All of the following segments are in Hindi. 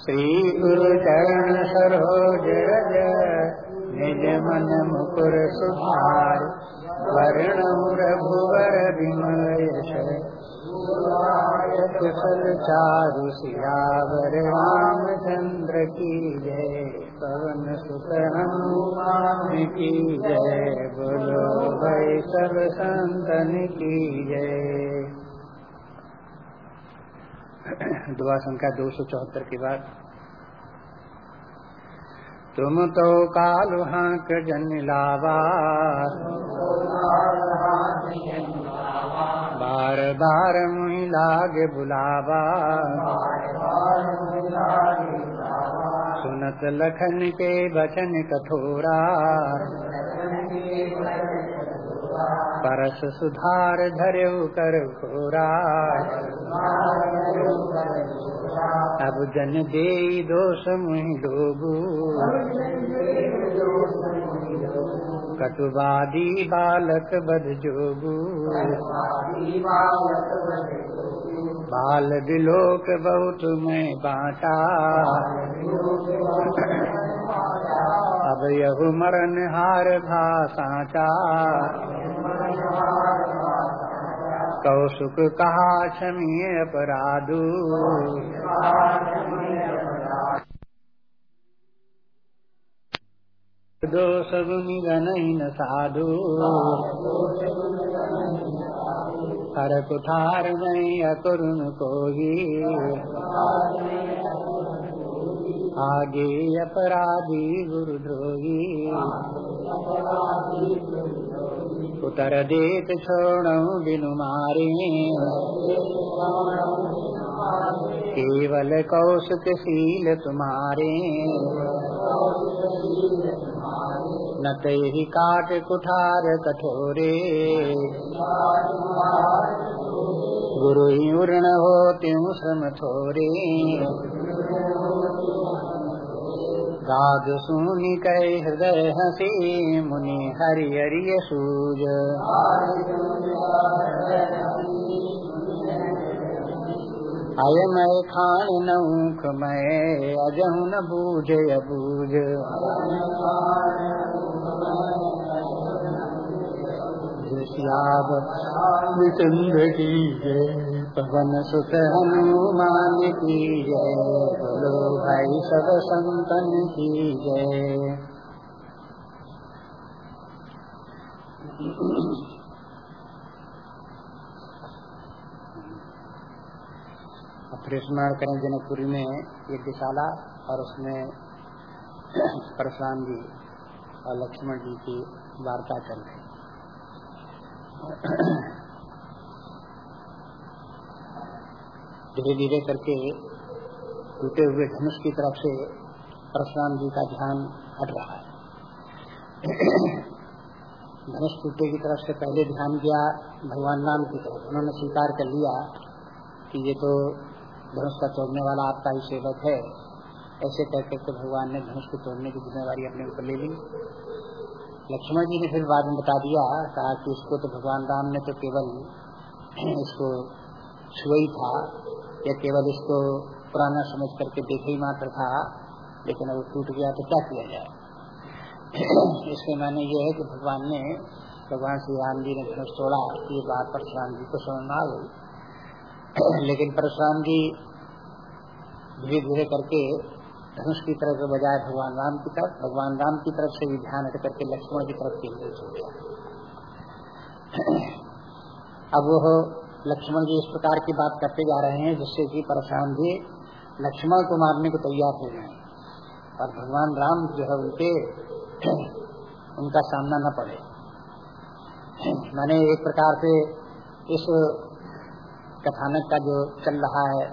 श्री गुरु चरण सरोज रज निज मन मुकुर सुधार वर्ण रघुवर विमल यश कुशल चारु सियावर रामचंद्र की जय पवन सुत हनुमान की जय बोलो भाई सब संतन की जय दुआ संख्या दो सौ चौहत्तर के बाद। तुम तो काल हाँक जन लावा। बार बार मुहि लाग बुलावा। सुनत लखन के बचन कठोरा। परस सुधार धर्यो कर खोरा। अब जन दे दोष मुहि लोगू। कटुवादी बालक बद जोगू। बाल दिलोक बहुत मैं बाँटा। अब यहु मरण हार भा साचा। कौशुक कहा क्षमीय अपराधु। दोष गुनि न साधु। हर कुठार में अकुरुन कोई आगे अपराधी गुरुद्रोही उतर देत छोड़ बिनु केवल कौशक शील तुम्हारे। न ही काट कुठार कठोरे। गुरु ही उर्ण हो त्यों श्रम थोरे। गाद सुनी कह हृदय हसी, मुनि हरि हरि सूज। आय मैं खान नौख मैं अजहु न बूझ अबूझ की जय पवन सुख हनुमान की जय बोलो भाई सब संतन की जय फिर स्मरण करें जनकपुरी में यज्ञशाला और उसमें परशुराम जी और लक्ष्मण जी की वार्ता चल रही धीरे धीरे करके टूटे हुए धनुष की तरफ़ से परशुराम जी का ध्यान हट रहा है। धनुष टूटे की तरफ़ से पहले ध्यान किया भगवान राम की तरफ़। उन्होंने स्वीकार कर लिया कि ये तो धनुष का तोड़ने वाला आपका ही सेवक है। ऐसे कह करके भगवान ने धनुष को तोड़ने की जिम्मेवारी अपने ऊपर ले ली। लक्ष्मण जी ने फिर बाद में बता दिया, कहा कि इसको तो भगवान राम ने तो केवल इसको छुआ था। या केवल इसको पुराना समझ करके देखे ही मात्र था, लेकिन अब टूट गया तो क्या किया जाए? इसके माने ये है कि भगवान ने, भगवान श्री राम जी ने धनुष तोड़ा ये बात परशुराम जी को समझ में आ गई। लेकिन परशुराम जी धीरे धीरे करके धनुष की तरफ़ बजाय भगवान राम की तरफ़, भगवान राम की तरफ़ से भी ध्यान हट करके लक्ष्मण की तरफ़ केंद्रित हो गया। अब वो लक्ष्मण जी इस प्रकार की बात करते जा रहे हैं, जिससे कि परशुराम जी लक्ष्मण को मारने को तैयार हो गए और भगवान राम जो है उनके उनका सामना न पड़े। मैंने एक प्रकार से इस कथानक का जो चल रहा है,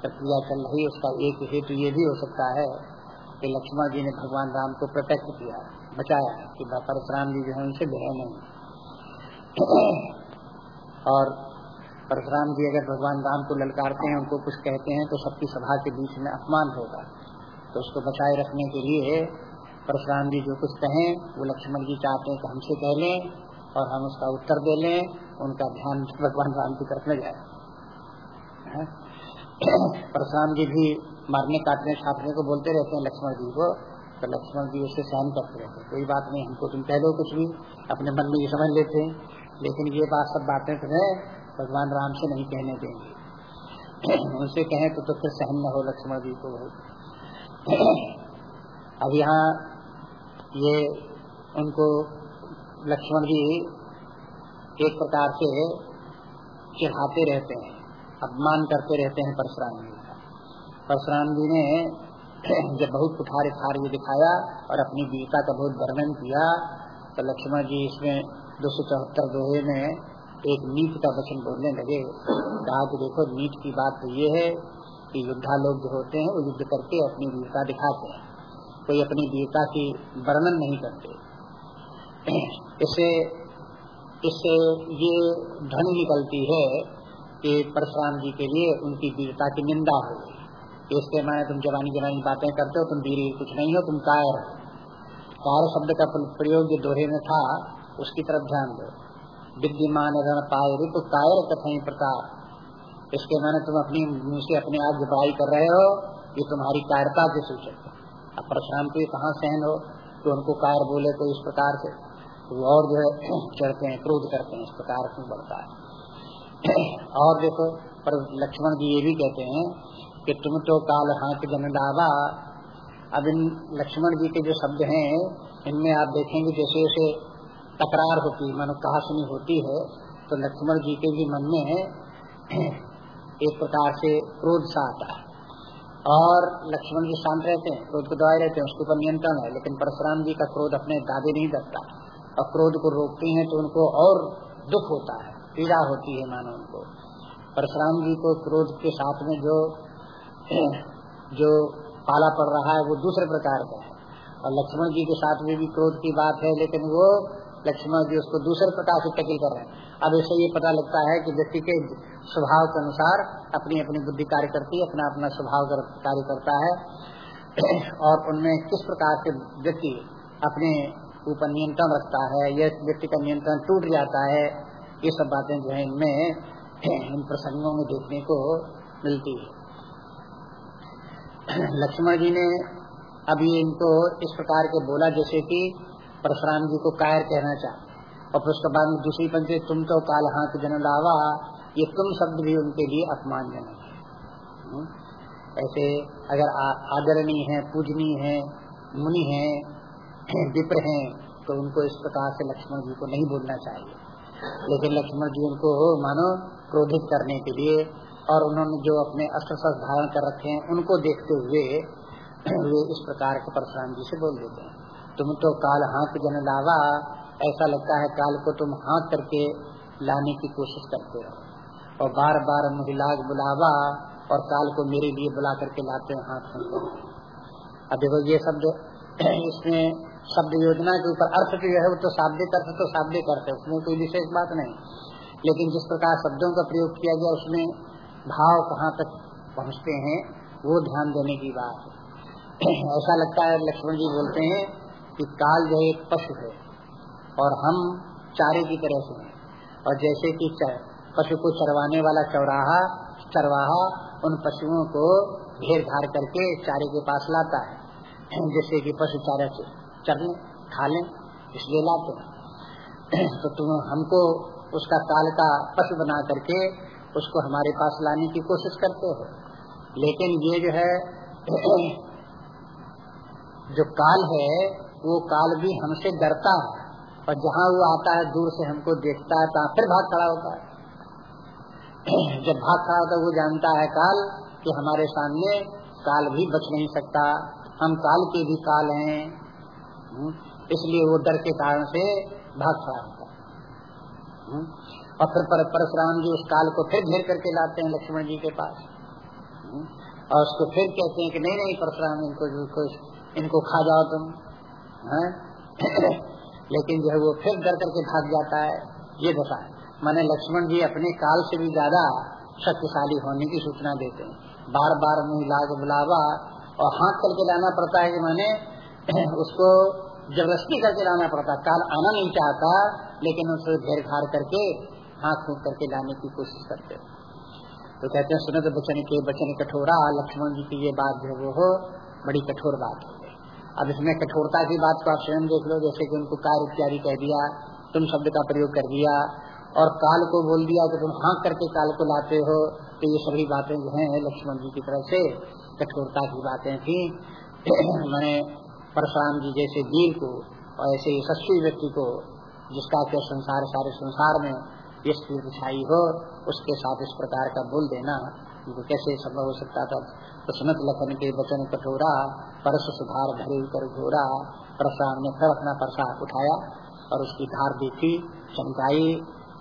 प्रक्रिया चल रही उसका एक हेतु ये भी हो सकता है कि लक्ष्मण जी ने भगवान राम को प्रोटेक्ट किया, बचाया, कि परशुराम जी जो है उनसे भिड़े नहीं। और परशुराम जी अगर भगवान राम को ललकारते हैं, उनको कुछ कहते हैं तो सबकी सभा के बीच में अपमान होगा। तो उसको बचाए रखने के लिए परशुराम जी जो कुछ कहें, वो लक्ष्मण जी चाहते हैं कि हमसे कह लें और हम उसका उत्तर दे लें, उनका ध्यान भगवान राम की तरफ़ न जाए। परशुराम जी भी मारने, काटने, छापने को बोलते रहते हैं लक्ष्मण जी को तो लक्ष्मण जी उससे सहन करते रहते कोई बात नहीं, हमको तुम कह दो कुछ भी, अपने मन में ये समझ लेते हैं। लेकिन ये बात सब बातें तुम्हें भगवान राम से नहीं कहने देंगे। उनसे कहें तो, तो फिर सहन न हो लक्ष्मण जी को अब यहाँ ये उनको लक्ष्मण जी एक प्रकार से चिढ़ाते रहते हैं अपमान करते रहते हैं परशुराम जी का। परशुराम जी ने जब बहुत कुठार ठार ये दिखाया और अपनी वीरता का बहुत वर्णन किया तो लक्ष्मण जी इसमें दो सौ चौहत्तर दोहे में एक नीत का वचन बोलने लगे कहा कि देखो नीत की बात तो ये है कि योद्धा लोग जो होते हैं, वो युद्ध करके अपनी वीरता दिखाते हैं। कोई अपनी वीरता की वर्णन नहीं करते। इससे इससे ये ध्वनि निकलती है कि परशुराम जी के लिए उनकी वीरता की निंदा हो गई। इसके माने तुम जवानी जवानी बातें करते हो, तुम वीर कुछ नहीं हो, तुम कायर कायर शब्द का प्रयोग जो दोहे में था, उसकी तरफ़ ध्यान दो। विद्यमान रण पाए रिप, कायर कथई प्रताप। इसके माने तुम अपनी मुँह से अपने आप जबाई कर रहे हो, ये तुम्हारी कायरता के सूचक अब परशुराम को कहाँ सहन हो तो उनको कायर बोले तो इस प्रकार से। तो और जो है, चढ़ते हैं, क्रोध करते हैं, इस प्रकार क्यों बढ़ता है। और देखो, पर लक्ष्मण जी ये भी कहते हैं कि तुम तो काल हाथ जन डावा अब इन लक्ष्मण जी के जो शब्द हैं, इनमें आप देखेंगे जैसे जैसे तकरार होती है कहा, सुनी, होती है। तो लक्ष्मण जी के भी मन में एक प्रकार से क्रोध सा आता है। और लक्ष्मण जी शांत रहते हैं, क्रोध को दबाए रहते हैं, उसके ऊपर नियंत्रण है, लेकिन परशुराम जी का क्रोध अपने दादे नहीं दबता और क्रोध को रोकते हैं तो उनको और दुख होता है, पीड़ा होती है मानो उनको। परशुराम जी को क्रोध के साथ में जो जो पाला पड़ रहा है, वो दूसरे प्रकार का है। और लक्ष्मण जी के साथ में भी क्रोध की बात है, लेकिन वो लक्ष्मण जी उसको दूसरे प्रकार से टकिल कर रहे हैं। अब ऐसे ये पता लगता है कि व्यक्ति के स्वभाव के अनुसार अपनी अपनी बुद्धि कार्य करती है अपना अपना स्वभाव कार्य करता है। और उनमें किस प्रकार से व्यक्ति अपने ऊपर नियंत्रण रखता है या व्यक्ति का नियंत्रण टूट जाता है, ये सब बातें जो है इनमें इन प्रसंगों में देखने को मिलती है। लक्ष्मण जी ने अभी इनको इस प्रकार के बोला, जैसे कि परशुराम जी को कायर कहना चाहते और फिर उसके बाद दूसरी पंक्ति, तुम तो काल हाथ जन लावा, ये तुम शब्द भी उनके लिए अपमानजनक है। हम्म? ऐसे अगर आदरणीय है, पूजनीय है, मुनि है, विप्र है तो उनको इस प्रकार से लक्ष्मण जी को नहीं बोलना चाहिए। लेकिन लक्ष्मण जी उनको मानो, क्रोधित करने के लिए। और उन्होंने जो अपने अस्त्र शस्त्र धारण कर रखे हैं, उनको देखते हुए वे इस प्रकार के परशुराम जी से बोल देते हैं। तुम तो काल हाथ जन लावा, ऐसा लगता है काल को तुम हाथ करके लाने की कोशिश करते हो। और बार बार महिलाग बुलावा और काल को मेरे लिए बुला करके लाते हैं हाथ अब देखो ये शब्द, इसमें शब्द योजना के ऊपर अर्थ जो है वो तो शाब्दिक अर्थ तो शाब्दिक अर्थ है, उसमें कोई विशेष बात नहीं। लेकिन जिस प्रकार शब्दों का प्रयोग किया गया, उसमें भाव कहाँ तक पहुँचते हैं, वो ध्यान देने की बात है। ऐसा लगता है लक्ष्मण जी बोलते हैं कि काल जो एक पशु है और हम चारे की तरह से हैं। और जैसे कि पशु को चरवाने वाला चौराहा, चरवाहा उन पशुओं को घेर घार करके चारे के पास लाता है। जैसे कि पशु चारा चर लें खा लें, इसलिए लाते हैं। तो तुम, हमको उसका काल का पशु बना करके उसको हमारे पास लाने की कोशिश करते हो। लेकिन ये जो है, जो काल है वो काल भी हमसे डरता है। और जहाँ वो आता है, दूर से हमको देखता है तो फिर भाग खड़ा होता है। जब भाग खड़ा होता है, वो जानता है काल कि हमारे सामने काल भी बच नहीं सकता। हम काल के भी काल हैं। हम्म? इसलिए वो डर के कारण से भाग खड़ा होता है। हम्म? और फिर परशुराम जी उस काल को फिर घेर करके लाते हैं लक्ष्मण जी के पास। हम्म? और उसको फिर कहते हैं कि, नहीं नहीं, परशुराम, इनको इनको खा जाओ तुम। है? लेकिन जो है वो फिर डर करके भाग जाता है। ये दशा मैंने लक्ष्मण जी अपने काल से भी ज़्यादा शक्तिशाली होने की सूचना देते हैं। बार बार मुँह लाग बुलावा और हाथ करके लाना पड़ता है कि मैंने उसको ज़बरदस्ती करके लाना पड़ता काल आना नहीं चाहता, लेकिन उसे घेर घार करके हाथ फूक करके लाने की कोशिश करते तो कहते हैं सुनत बचन के बचन कठोरा, लक्ष्मण जी की ये बात जो वो हो, बड़ी कठोर बात हो। अब इसमें कठोरता की बात को आप स्वयं देख लो, जैसे कि उनको कार इत्यादि कह दिया, तुम शब्द का प्रयोग कर दिया, और काल को बोल दिया कि तुम हाँ करके काल को लाते हो तो ये सभी बातें जो है, लक्ष्मण जी की तरफ़ से कठोरता की बातें थी। मैंने परशुराम जी जैसे वीर को और ऐसे यशस्वी व्यक्ति को, जिसका क्या संसार सारे संसार में स्थिति छाई हो, उसके साथ इस प्रकार का बोल देना उनको कैसे संभव हो सकता था? तो सुनत लखन के वचन कठोरा परस सुधार भरे कर घोरा परशुराम ने फिर अपना परसा उठाया और उसकी धार देखी, चमकाई,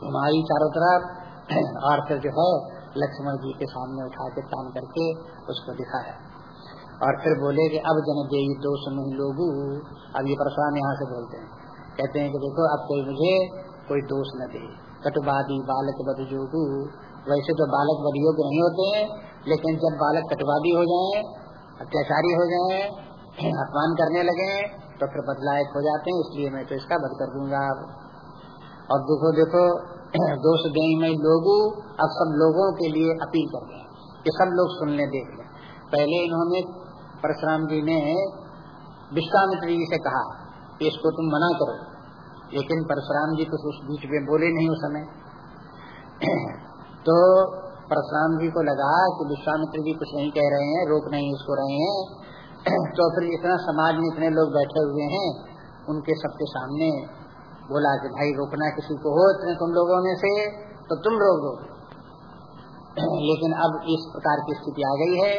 घुमाई चारों तरफ़। और फिर जो है, लक्ष्मण जी के सामने उठा के तान करके उसको दिखाया। और फिर बोले कि अब जन दे दोष नहीं लोगू, अब ये परशुराम यहाँ से बोलते हैं। कहते हैं कि देखो, अब कोई मुझे कोई दोष न दे। कटवादी बालक बद जोगू वैसे तो बालक बद योग्य नहीं होते हैं, लेकिन जब बालक कटवादी हो जाए, अत्याचारी हो जाए, अपमान करने लगे तो फिर बदलायक हो जाते हैं, इसलिए मैं तो इसका बद कर दूँगा। और देखो देखो, दोष दे मैं लोगू, अब सब लोगों के लिए अपील कर रहे हैं। सब लोग सुनने देख लें पहले इन्होंने परशुराम जी ने विश्वामित्र जी से कहा कि इसको तुम मना करो। लेकिन परशुराम जी कुछ उस बीच में बोले नहीं उस समय। तो परशुराम जी को लगा कि विश्वामित्र जी कुछ नहीं कह रहे हैं, रोक नहीं इसको रहे हैं। तो फिर इतना समाज में इतने लोग बैठे हुए हैं, उनके सबके सामने बोला कि भाई रोकना किसी को हो इतने तुम लोगों में से तो तुम रोक दो। लेकिन अब इस प्रकार की स्थिति आ गई है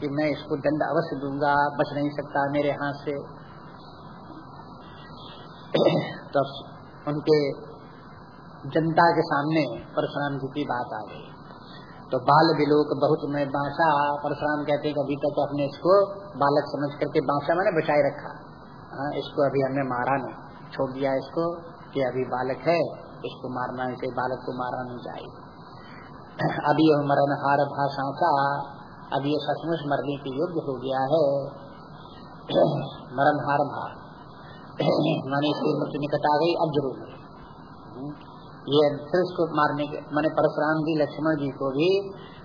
कि मैं इसको दंड अवश्य दूँगा, बच नहीं सकता मेरे हाथ से। तो उनके जनता के सामने परशुराम जी की बात आ गई। तो बाल विलोक बहुत में बांसा, परशुराम कहते हैं अभी तक अपने इसको बालक समझ करके बांसा मैंने बचाए रखा। हाँ इसको अभी हमने मारा नहीं। छोड़ दिया इसको कि अभी बालक है, इसको मारना इसे बालक को मारना नहीं चाहिए अभी यह मरण हार भाषा का, अब ये सचमुच मरने के योग्य हो गया है। मरण हार भार। मानी इसकी मृत्यु निकट आ गई अब ज़रूर ये इसको मारने के माने परशुराम जी लक्ष्मण जी को भी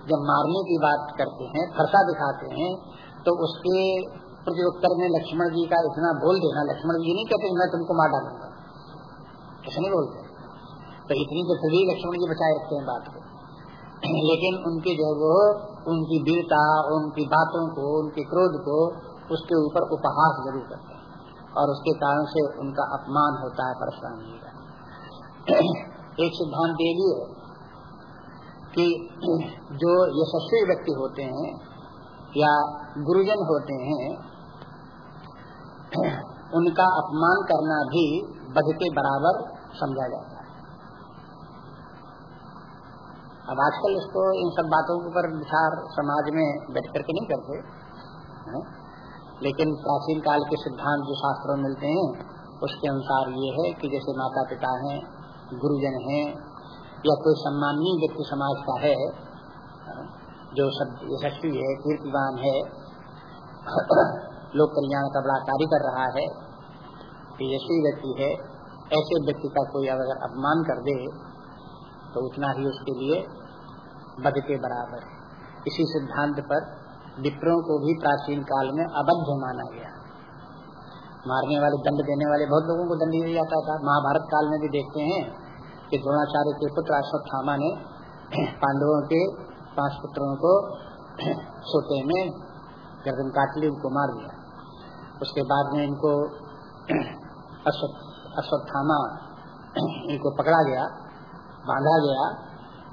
जब मारने की बात करते हैं, फरसा दिखाते हैं तो उसके प्रति उत्तर में लक्ष्मण जी का इतना बोल देना लक्ष्मण जी नहीं कहते, मैं तुमको मार डालूँगा। ऐसा नहीं बोलते। तो इतनी तो सभी लक्ष्मण जी बचाए रखते हैं बात को। लेकिन उनकी जो वो, उनकी वीरता, उनकी बातों को, उनके क्रोध को, उसके ऊपर उपहास ज़रूर करते हैं। और उसके कारण से उनका अपमान होता है परशुराम जी का। एक सिद्धांत ये भी है कि जो यशस्वी व्यक्ति होते हैं या गुरुजन होते हैं, उनका अपमान करना भी बध के बराबर समझा जाता है अब आजकल इसको इन सब बातों के ऊपर विचार समाज में बैठ करके नहीं करते, है? लेकिन प्राचीन काल के सिद्धांत जो शास्त्रों में मिलते हैं, उसके अनुसार ये है कि जैसे माता पिता हैं गुरुजन हैं, या कोई सम्माननीय व्यक्ति समाज का है, जो सब यशस्वी है, कीर्तिवान है, लोक कल्याण का बड़ा कार्य कर रहा है यशस्वी व्यक्ति है, ऐसे व्यक्ति का कोई अगर अपमान कर दे तो उतना ही उसके लिए बद के बराबर इसी सिद्धांत पर विप्रों को भी प्राचीन काल में अबद्ध माना गया। मारने वाले, दंड देने वाले, बहुत लोगों को दंड दिया जाता था। महाभारत काल में भी देखते हैं कि द्रोणाचार्य के पुत्र अश्वत्थामा ने पांडवों के पाँच पुत्रों को सोते में गर्दन काट ली, उनको मार दिया। उसके बाद में इनको अश्वत्थामा इनको पकड़ा गया, बांधा गया,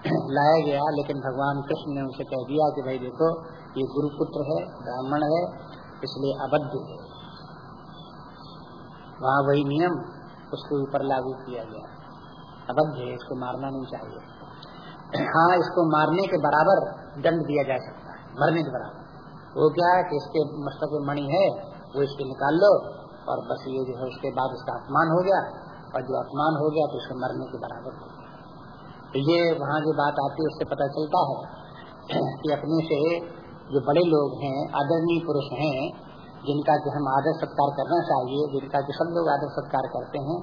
लाया गया, लेकिन भगवान कृष्ण ने उनसे कह दिया कि भाई देखो, ये गुरुपुत्र है, ब्राह्मण है, इसलिए अबद्ध है। वहाँ वही नियम उसके ऊपर लागू किया गया। अबद्ध है, इसको मारना नहीं चाहिए। हाँ इसको मारने के बराबर दंड दिया जा सकता है, मरने के बराबर। वो क्या है कि इसके मस्तक में मणि है, वो इसके निकाल लो और बस ये जो है उसके बाद उसका अपमान हो गया और जो अपमान हो गया तो उसके मरने के बराबर हो गया। तो ये वहाँ जो बात आती है, उससे पता चलता है कि अपने से जो बड़े लोग हैं, आदरणीय पुरुष हैं जिनका कि हम आदर सत्कार करना चाहिए, जिनका कि सब लोग आदर सत्कार करते हैं,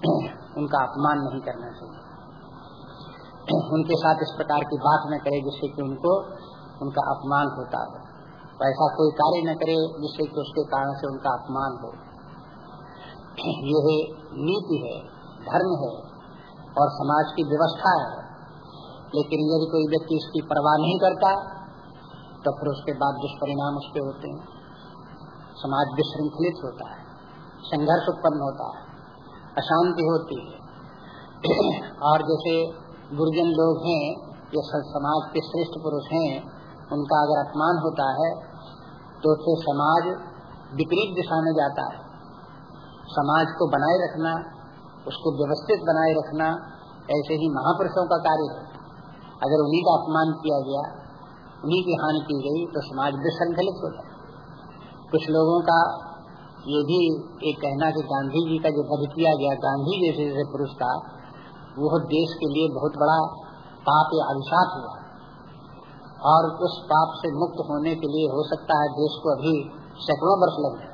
उनका अपमान नहीं करना चाहिए। उनके साथ इस प्रकार की बात न करे जिससे कि उनको, उनका अपमान होता है। ऐसा कोई कार्य न करे जिससे कि उसके कारण से उनका अपमान हो। यह नीति है, धर्म है और समाज की व्यवस्था है। लेकिन यदि कोई व्यक्ति इसकी परवाह नहीं करता तो फिर उसके बाद दुष्परिणाम उसके होते हैं। समाज विश्रृंखलित होता है, संघर्ष उत्पन्न होता है, अशांति होती है। और जैसे गुरुजन लोग हैं या समाज के श्रेष्ठ पुरुष हैं, उनका अगर अपमान होता है तो फिर समाज विपरीत दिशा में जाता है। समाज को बनाए रखना, उसको व्यवस्थित बनाए रखना, ऐसे ही महापुरुषों का कार्य है। अगर उन्हीं का अपमान किया गया, उन्हीं की हानि की गई तो समाज विसंगलित होता कुछ लोगों का ये भी एक कहना कि गांधी जी का जो वध किया गया, गांधी जैसे जैसे पुरुष का वो देश के लिए बहुत बड़ा पाप या अभिशाप हुआ। और उस पाप से मुक्त होने के लिए हो सकता है देश को अभी सैकड़ों वर्ष लग जाए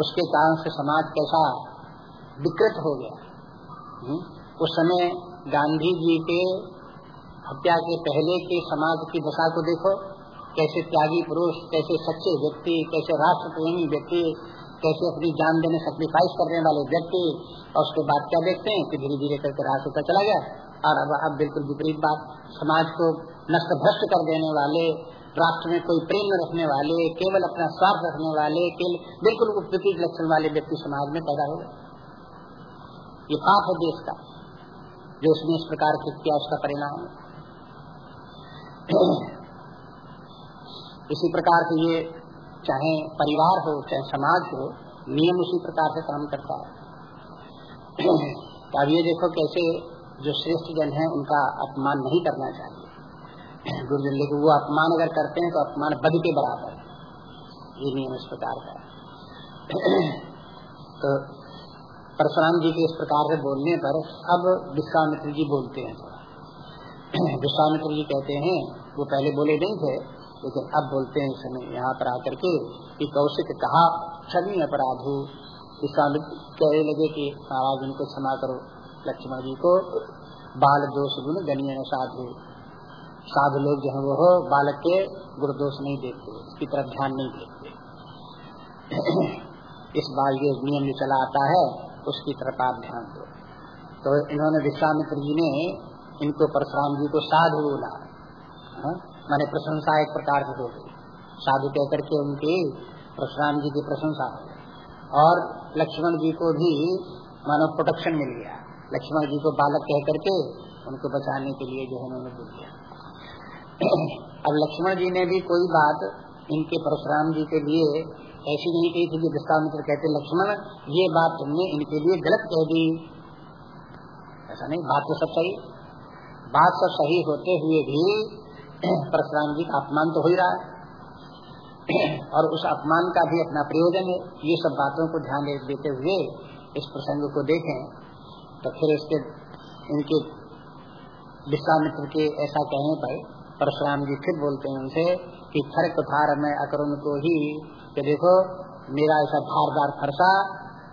उसके कारण से समाज कैसा विकृत हो गया। हम्म? उस समय गांधी जी के हत्या के पहले के समाज की दशा को देखो। कैसे त्यागी पुरुष, कैसे सच्चे व्यक्ति, कैसे राष्ट्र प्रेमी व्यक्ति, कैसे अपनी जान देने सेक्रीफाइस करने वाले व्यक्ति, और उसके बाद क्या देखते हैं कि धीरे धीरे करके राष्ट्र होता चला गया। और अब अब बिल्कुल विपरीत बात, समाज को नष्ट भ्रष्ट कर देने वाले, राष्ट्र में कोई प्रेम रखने वाले, केवल अपना स्वार्थ रखने वाले बिल्कुल विपरीत लक्षण वाले व्यक्ति समाज में पैदा हो गए। ये पाप है देश का, जो उसने इस प्रकार से किया उसका परिणाम इसी प्रकार से ये चाहे परिवार हो, चाहे समाज हो, नियम उसी प्रकार से काम करता है। तो अब ये देखो कैसे जो श्रेष्ठ जन है, उनका अपमान नहीं करना चाहिए। गुरुजन लेकिन वो अपमान अगर करते हैं तो अपमान बद के बराबर ये नियम इस प्रकार का तो परशुराम जी के इस प्रकार से बोलने पर अब विश्वामित्र जी बोलते हैं। थोड़ा विश्वामित्र जी कहते हैं, वो पहले बोले नहीं थे लेकिन अब बोलते हैं समय यहाँ पर आकर के कि कौशिक कहा क्षमी अपराधु विश्वामित्र कहने लगे कि, महाराज उनको क्षमा करो, लक्ष्मण जी को। बाल दोष गुण गणिय साधु। साधु लोग जो है वो बालक के गुरुदोष नहीं देखते, इसकी तरफ़ ध्यान नहीं देते। इस बाल ये नियम जो चला आता है, उसकी तरफ़ आप ध्यान दो। तो इन्होंने विश्वामित्र जी ने इनको परशुराम जी को साधु बोला। हाँ? मैंने प्रशंसा एक प्रकार से हो। गई साधु कह करके उनकी परशुराम जी की प्रशंसा। और लक्ष्मण जी को भी मानो प्रोटेक्शन मिल गया। लक्ष्मण जी को बालक कह करके उनको बचाने के लिए जो है उन्होंने बोल दिया। अब लक्ष्मण जी ने भी कोई बात इनके परशुराम जी के लिए ऐसी नहीं कही थी कि विश्वामित्र कहते, लक्ष्मण, ये बात तुमने इनके लिए गलत कह दी। ऐसा नहीं, बात तो सब सही बात सब सही होते हुए भी परशुराम जी का अपमान तो हो ही रहा है। और उस अपमान का भी अपना प्रयोजन है। ये सब बातों को ध्यान देते हुए इस प्रसंग को देखें तो फिर इसके इनके विश्वामित्र के ऐसा कहने पर परशुराम जी फिर बोलते हैं उनसे कि खरक थार मैं अकरुण को ही, कि देखो, मेरा ऐसा धारदार फरसा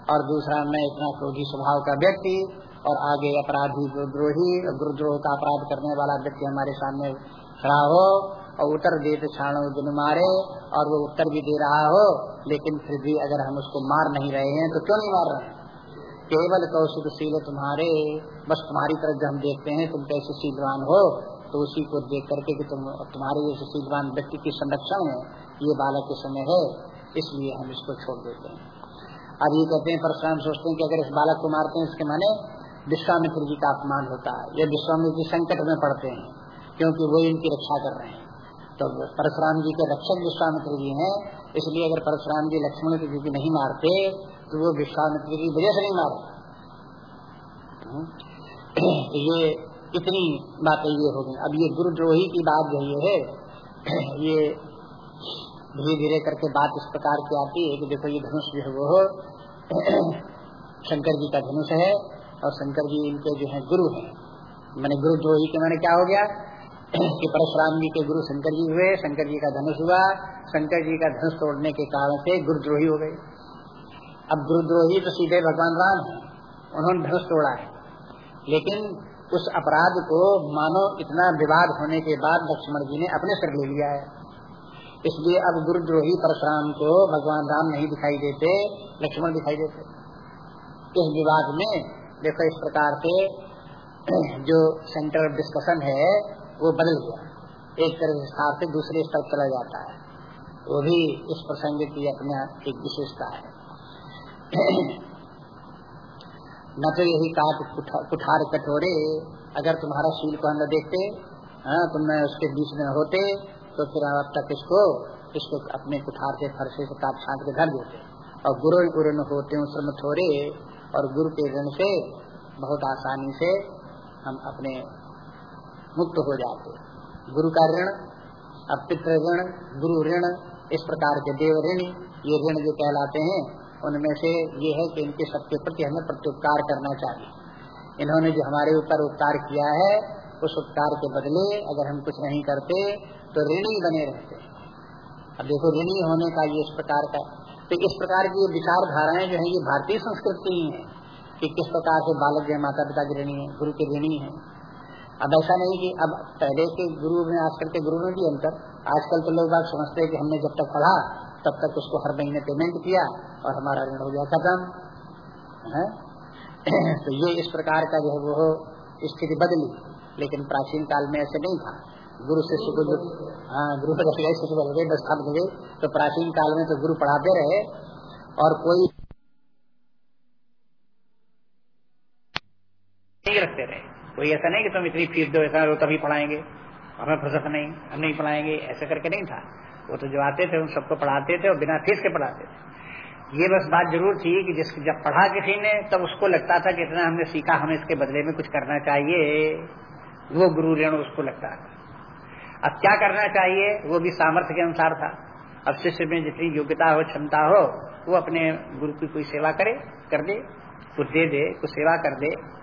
और दूसरा मैं इतना क्रोधी स्वभाव का व्यक्ति और आगे अपराधी, गुरुद्रोही, गुरुद्रोह का अपराध करने वाला व्यक्ति हमारे सामने खड़ा हो और उत्तर दे तो छाणो दिन मारे और वो उत्तर भी दे रहा हो, लेकिन फिर भी अगर हम उसको मार नहीं रहे हैं तो क्यों नहीं मार रहे? केवल कौशिक शील तुम्हारे, बस तुम्हारी तरफ़ जब हम देखते हैं तुम कैसे शीलवान हो तो उसी को देख करके कि तुम, तुम्हारे जैसे शीलवान व्यक्ति की संरक्षण है ये बालक के समय है, इसलिए हम इसको छोड़ देते हैं। अब ये कहते हैं, परशुराम सोचते हैं कि अगर इस बालक को मारते हैं, इसके माने विश्वामित्र जी का अपमान होता है, या विश्वामित्र जी संकट में पड़ते हैं। क्योंकि वो इनकी रक्षा कर रहे हैं। तो परशुराम जी के रक्षक विश्वामित्र जी हैं, इसलिए अगर परशुराम जी लक्ष्मण जी की नहीं मारते तो वो विश्वामित्र की वजह से नहीं मारते। हम्म। ये इतनी बातें ये हो गई। अब ये गुरुद्रोही की बात जो ये है, ये धीरे धीरे करके बात इस प्रकार की आती है कि देखो ये धनुष जो है वो शंकर जी का धनुष है, और शंकर जी इनके जो है गुरु है। मैंने गुरुद्रोही के मैंने क्या हो गया? कि परशुराम जी के गुरु शंकर जी हुए, शंकर जी का धनुष हुआ, शंकर जी का धनुष तोड़ने के कारण से गुरुद्रोही हो गए। अब गुरुद्रोही तो सीधे भगवान राम है, उन्होंने धनुष तोड़ा है। लेकिन उस अपराध को मानो इतना विवाद होने के बाद लक्ष्मण जी ने अपने सिर ले लिया है। इसलिए अब गुरुद्रोही परशुराम को भगवान राम नहीं दिखाई देते, लक्ष्मण दिखाई देते। इस विवाद में देखो इस प्रकार से जो सेंटर ऑफ़ डिस्कशन है वो बदल गया। एक तरह स्थान से दूसरे स्तर चला जाता है। वो भी इस प्रसंग की अपने एक विशेषता है। न तो यही काट कुठार कठोरे अगर तुम्हारा शील को हम देखते हाँ तुम उसके बीच में होते तो फिर अब तक इसको इसको अपने कुठार के फरसे से काट छाट के घर देते। और गुरु गुरु होते श्रम थोड़े और गुरु के ऋण से बहुत आसानी से हम अपने मुक्त हो जाते गुरु का ऋण, अब पितृ ऋण, गुरु ऋण, इस प्रकार के देव ऋण, ये ऋण जो कहलाते हैं, उनमें से ये है कि इनके सबके प्रति हमें प्रत्युपकार करना चाहिए। इन्होंने जो हमारे ऊपर उपकार किया है, उस उपकार के बदले अगर हम कुछ नहीं करते तो ऋणी बने रहते अब देखो, ऋणी होने का ये इस प्रकार का तो इस प्रकार की विचारधाराएँ जो है, ये भारतीय संस्कृति ही है, कि किस प्रकार से बालक जो माता पिता की ऋणी है, गुरु के ऋणी है। अब ऐसा नहीं कि अब पहले के गुरु में, आजकल के गुरु में भी अंतर। आजकल तो लोग बात समझते हैं कि हमने जब तक पढ़ा, तब तक उसको हर महीने पेमेंट किया और हमारा ऋण हो गया खत्म। है? तो ये इस प्रकार का जो है वो स्थिति बदली, लेकिन प्राचीन काल में ऐसे नहीं था। गुरु शिष्य जो हाँ गुरु शिष्य बदल गए गए तो प्राचीन काल में तो गुरु पढ़ाते रहे और कोई रखते रहे। कोई ऐसा नहीं कि तुम इतनी फ़ीस दो ऐसा तो तभी पढ़ाएँगे। हमें फुर्सत नहीं, हम नहीं पढ़ाएँगे। ऐसे करके नहीं था। वो तो जो आते थे, उन सबको पढ़ाते थे और बिना फ़ीस के पढ़ाते थे। ये बस बात ज़रूर थी कि जिस, जब पढ़ा किसी ने, तब उसको लगता था कि इतना हमने सीखा, हमें इसके बदले में कुछ करना चाहिए। वो गुरु ऋण उसको लगता था। अब क्या करना चाहिए? वो भी सामर्थ्य के अनुसार था। अब शिष्य में जितनी योग्यता हो, क्षमता हो, वो अपने गुरु की कोई सेवा करे, कर दे, कुछ दे दे, कुछ सेवा कर दे।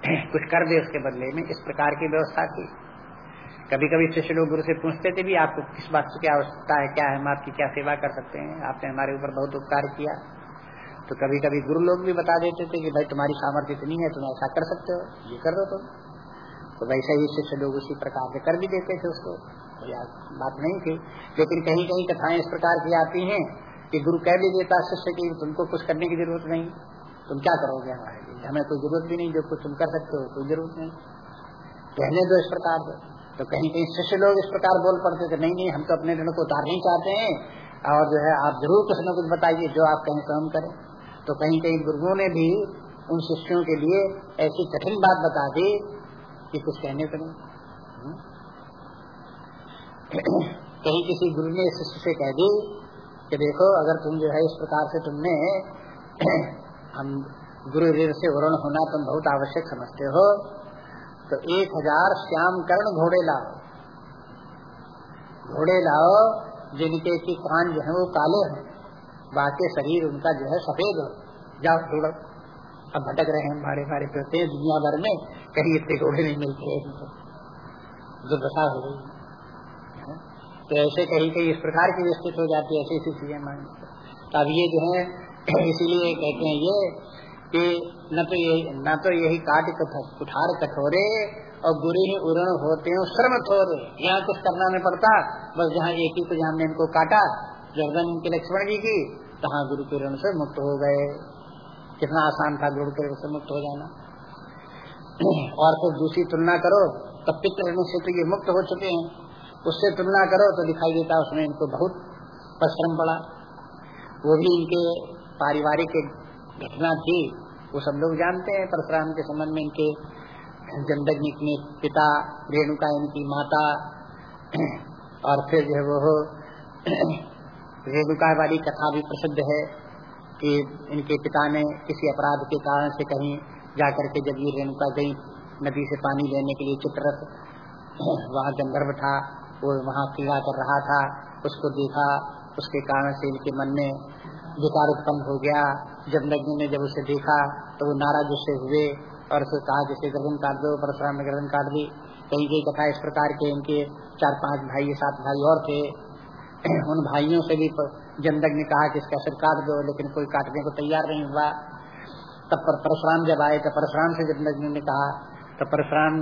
कुछ कर दे उसके बदले में, इस प्रकार की व्यवस्था की। कभी कभी शिष्य लोग गुरु से पूछते थे भी आपको किस बात की आवश्यकता है, क्या है, हम आपकी क्या सेवा कर सकते हैं? आपने हमारे ऊपर बहुत उपकार किया। तो कभी कभी गुरु लोग भी बता देते थे कि, भाई, तुम्हारी सामर्थ्य इतनी है, तुम ऐसा कर सकते हो, ये कर दो तुम। तो वैसे ही शिष्य लोग उसी प्रकार से कर भी देते थे उसको। बात नहीं थी। लेकिन कहीं कहीं कथाएँ इस प्रकार की आती हैं कि गुरु कह भी देता शिष्य की, तुमको कुछ करने की ज़रूरत नहीं। तुम क्या करोगे हमारे हमें कोई ज़रूरत भी नहीं, जो कुछ तुम कर सकते हो, कोई ज़रूरत नहीं। कहने दो इस प्रकार तो कहीं कहीं शिष्य लोग इस प्रकार बोल पड़ते थे, नहीं नहीं, हम तो अपने ऋण को उतारना ही चाहते हैं, और जो है, आप ज़रूर कुछ न कुछ बताइए, जो आप कहीं काम करें। तो कहीं कहीं गुरुओं ने भी उन शिष्यों के लिए ऐसी कठिन बात बता दी कि कुछ कहने को नहीं। हम्म। कहीं किसी गुरु ने शिष्य से कह दी कि देखो, अगर तुम जो है इस प्रकार से तुमने हम गुरु ऋण से वरुण होना तुम बहुत आवश्यक समझते हो। तो एक हज़ार श्याम कर्ण घोड़े लाओ। घोड़े लाओ, जिनके की कान जो है वो काले हैं। बाकी शरीर उनका जो है सफ़ेद हो। जाओ अब भटक रहे हैं हमारे हमारे फिरते हैं दुनिया भर में कहीं इतने घोड़े नहीं मिलते हैं। जो दशा हो गई। तो ऐसे कहीं कहीं इस प्रकार की स्थित हो जाती है, ऐसी ऐसी चीज़ें मान तो अब ये जो है, इसीलिए कहते हैं ये कि न तो यही, न तो यही काट कुठार कठोरे और बुरे ही उरण होते हैं, श्रम थोड़े यहाँ कुछ करना नहीं पड़ता। बस जहाँ एक ही को जहाँ हमने इनको काटा गर्दन इनके लक्ष्मण जी की, तहाँ गुरु के ऋण से मुक्त हो गए। कितना आसान था गुरु के ऋण से मुक्त हो जाना। और फिर दूसरी तुलना करो, तब पितृ ऋण से तो ये मुक्त हो चुके हैं। उससे तुलना करो तो दिखाई देता उसमें इनको बहुत परिश्रम पड़ा। वो भी इनके पारिवारिक घटना थी वो सब लोग जानते हैं, परशुराम के संबंध में इनके जमदग्नि के पिता रेणुका, इनकी माता, और फिर जो है वो रेणुका वाली कथा भी प्रसिद्ध है कि इनके पिता ने किसी अपराध के कारण से कहीं जाकर के जब ये रेणुका गई नदी से पानी लेने के लिए चित्ररथ, वहाँ गंधर्व था, वो वहाँ क्रीड़ा कर रहा था, उसको देखा, उसके कारण से इनके मन में विकार उत्पन्न हो गया। जब नग्न ने जब उसे देखा तो वो नाराज़ उससे हुए और उसे कहा, जैसे गर्दन काट दो, परशुराम ने गर्दन काट दी। कहीं कहीं कथा इस प्रकार के इनके चार पाँच भाई सात भाई और थे। उन भाइयों से भी जमदग ने कहा कि इसका सिर काट दो, लेकिन कोई काटने को तैयार नहीं हुआ, तब पर परशुराम जब आए तो परशुराम से जब ने कहा तो परशुराम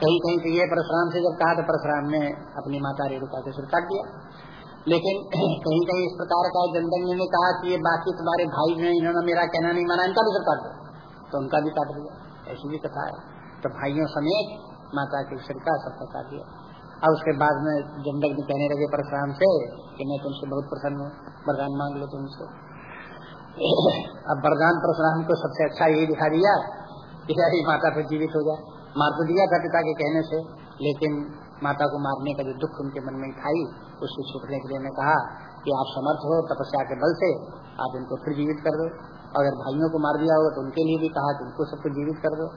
कहीं कहीं तो ये परशुराम से जब कहा तो परशुराम ने अपनी माता रेणुका के सिर काट दिया। लेकिन कहीं कहीं इस प्रकार का जनदंग ने कहा कि ये बाकी तुम्हारे भाई जो इन्होंने मेरा कहना नहीं माना, इनका भी काट दो तो उनका भी काट दिया। ऐसी भी कथा है। तो भाइयों समेत माता के सिर का सबका काट दिया। अब उसके बाद में जनदग कहने लगे परशुराम से कि मैं तुमसे बहुत प्रसन्न हूँ, वरदान मांग लो तुमसे अब वरदान परशुराम को सबसे अच्छा यही दिखा दिया कि अरे माता फिर जीवित हो जाए। मार तो दिया था पिता के कहने से, लेकिन माता को मारने का जो दुख उनके मन में था उससे छूटने के लिए ने कहा कि आप समर्थ हो तपस्या के बल से आप इनको फिर जीवित कर दो। अगर भाइयों को मार दिया होगा तो उनके लिए भी कहा कि उनको सबको जीवित कर दो।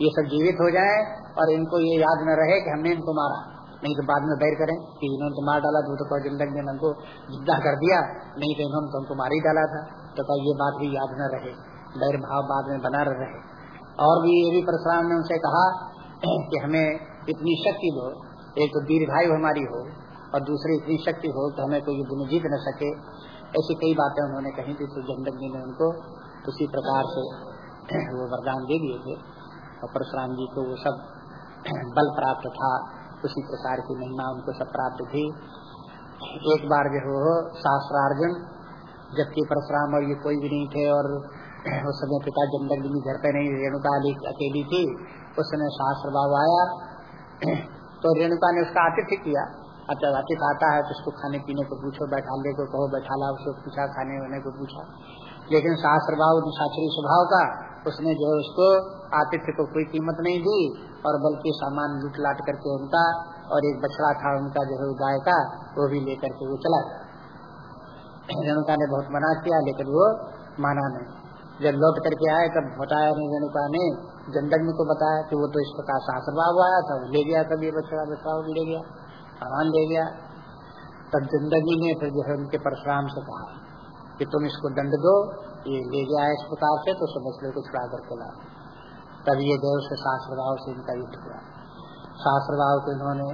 ये सब जीवित हो जाए और इनको ये याद न रहे कि हमने इनको मारा। नहीं तो बाद में बैर करें कि इन्होंने तो मार डाला तो, तो ज़िंदगी ने हमको जिद्दा कर दिया। नहीं तो इन्होंने तो हमको मार ही डाला था। तो क्या ये बात भी याद न रहे। बैर भाव बाद में बना रहे। और भी ये भी परशुराम ने उनसे कहा कि हमें इतनी शक्ति दो एक तो दीर्घायु हमारी हो और दूसरी इतनी शक्ति हो कि हमें कोई युद्ध जीत न सके। ऐसी कई बातें उन्होंने कही थी तो जमदक जी ने उनको उसी प्रकार से वो वरदान दे दिए थे। और परशुराम जी को वो सब बल प्राप्त था, उसी प्रकार की महिमा उनको सब प्राप्त थी। एक बार जो हो शास्त्रार्जुन जबकि परशुराम और ये कोई भी नहीं थे और उस समय पिता जमदग भी घर पे नहीं, रेणुका अकेली थी। उस समय शास्त्र बाबू आया। तो रेणुका ने उसका आतिथ्य किया। अब जब आतिथ्य आता है तो उसको खाने पीने को पूछो बैठाले को कहो बैठाला उसको पूछा, खाने वाने को पूछा। लेकिन शास्त्र साक्षरी स्वभाव का, उसने जो है उसको आतिथ्य को कोई कीमत नहीं दी और बल्कि सामान लूट लाट करके उनका और एक बछड़ा था उनका जो है गाय का, वो भी लेकर के वो चला रेणुका ने बहुत मना किया, लेकिन वो माना नहीं। जब लौट करके आए, तब बताया रेणुका ने जनदग्नि को बताया कि वो तो इस प्रकार बाबू आया था ले गया ये बछड़ा बछड़ा ले गया। सामान ले गया। तब ज़िंदगी ने फिर जो है उनके परशुराम से कहा कि तुम इसको दंड दो, ये ले गया इस प्रकार से तो समझ लो को छुड़ा करके ला तब ये देव से शास्त्र भाव से इनका युद्ध हुआ। शास्त्र भाव को इन्होंने